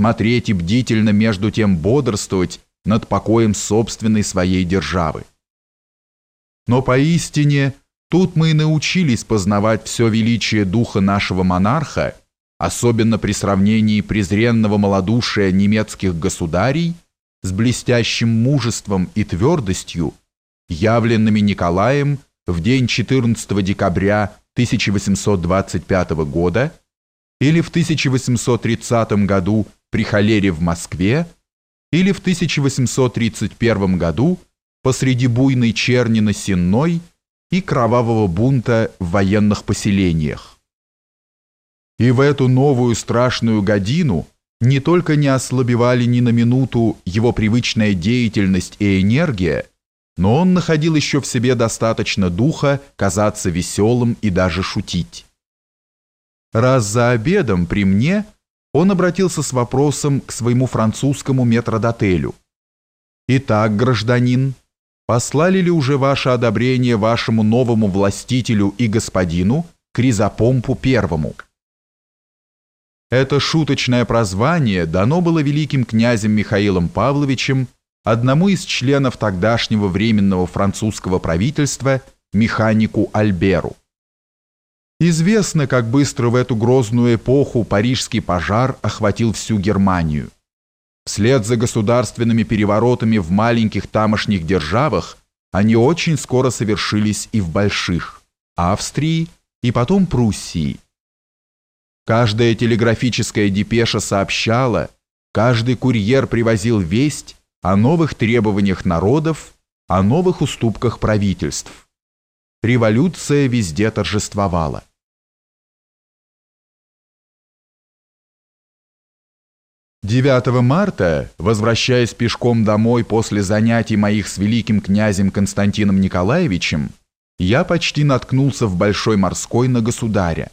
смотреть и бдительно между тем бодрствовать над покоем собственной своей державы. Но поистине тут мы и научились познавать все величие духа нашего монарха, особенно при сравнении презренного малодушия немецких государей с блестящим мужеством и твердостью, явленными Николаем в день 14 декабря 1825 года или в 1830 году при холере в Москве или в 1831 году посреди буйной черни на Сенной и кровавого бунта в военных поселениях. И в эту новую страшную годину не только не ослабевали ни на минуту его привычная деятельность и энергия, но он находил еще в себе достаточно духа казаться веселым и даже шутить. Раз за обедом при мне он обратился с вопросом к своему французскому метродотелю. «Итак, гражданин, послали ли уже ваше одобрение вашему новому властителю и господину Кризопомпу Первому?» Это шуточное прозвание дано было великим князем Михаилом Павловичем одному из членов тогдашнего временного французского правительства, механику Альберу. Известно, как быстро в эту грозную эпоху парижский пожар охватил всю Германию. Вслед за государственными переворотами в маленьких тамошних державах они очень скоро совершились и в больших – Австрии и потом Пруссии. Каждая телеграфическая депеша сообщала, каждый курьер привозил весть о новых требованиях народов, о новых уступках правительств. Революция везде торжествовала. 9 марта, возвращаясь пешком домой после занятий моих с великим князем Константином Николаевичем, я почти наткнулся в Большой морской на государя.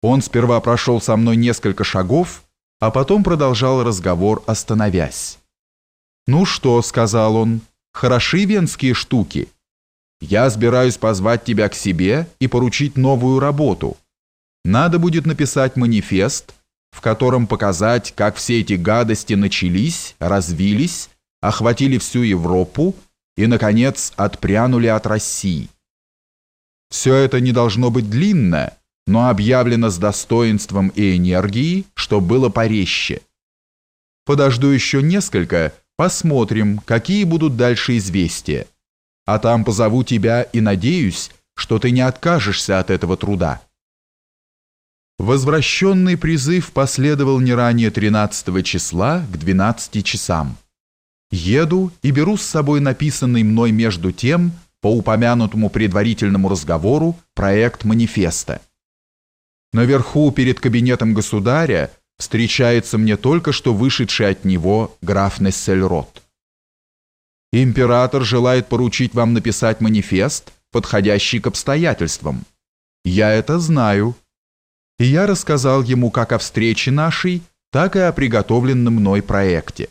Он сперва прошел со мной несколько шагов, а потом продолжал разговор, остановясь. «Ну что», — сказал он, — «хороши венские штуки. Я собираюсь позвать тебя к себе и поручить новую работу. Надо будет написать манифест» в котором показать, как все эти гадости начались, развились, охватили всю Европу и, наконец, отпрянули от России. Все это не должно быть длинно, но объявлено с достоинством и энергией, что было порезче. Подожду еще несколько, посмотрим, какие будут дальше известия. А там позову тебя и надеюсь, что ты не откажешься от этого труда. Возвращенный призыв последовал не ранее 13 числа к 12 часам. Еду и беру с собой написанный мной между тем, по упомянутому предварительному разговору, проект манифеста. Наверху перед кабинетом государя встречается мне только что вышедший от него граф Нессельрот. Император желает поручить вам написать манифест, подходящий к обстоятельствам. Я это знаю, и я рассказал ему как о встрече нашей, так и о приготовленном мной проекте.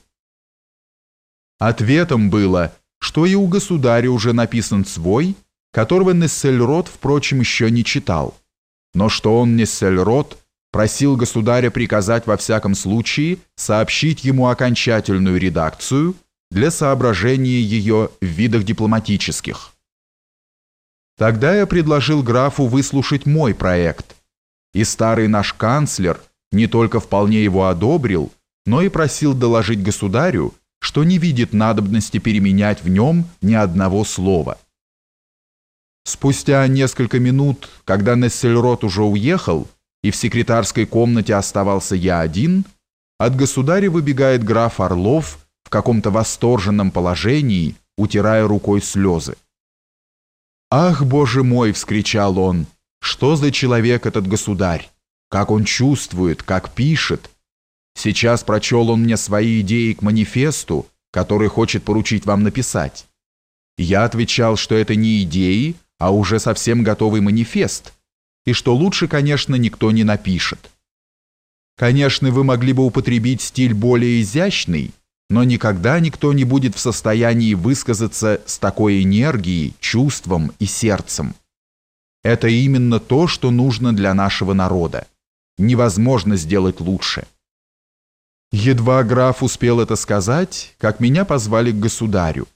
Ответом было, что и у государя уже написан свой, которого Нессельрот, впрочем, еще не читал, но что он, Нессельрот, просил государя приказать во всяком случае сообщить ему окончательную редакцию для соображения ее в видах дипломатических. Тогда я предложил графу выслушать мой проект, и старый наш канцлер не только вполне его одобрил, но и просил доложить государю, что не видит надобности переменять в нем ни одного слова. Спустя несколько минут, когда Нессельрот уже уехал, и в секретарской комнате оставался я один, от государя выбегает граф Орлов в каком-то восторженном положении, утирая рукой слезы. «Ах, боже мой!» — вскричал он — что за человек этот государь? Как он чувствует, как пишет? Сейчас прочел он мне свои идеи к манифесту, который хочет поручить вам написать. Я отвечал, что это не идеи, а уже совсем готовый манифест, и что лучше, конечно, никто не напишет. Конечно, вы могли бы употребить стиль более изящный, но никогда никто не будет в состоянии высказаться с такой энергией, чувством и сердцем. Это именно то, что нужно для нашего народа. Невозможно сделать лучше. Едва граф успел это сказать, как меня позвали к государю.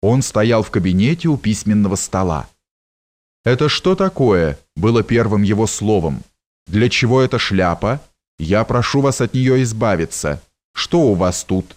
Он стоял в кабинете у письменного стола. «Это что такое?» — было первым его словом. «Для чего эта шляпа? Я прошу вас от нее избавиться. Что у вас тут?»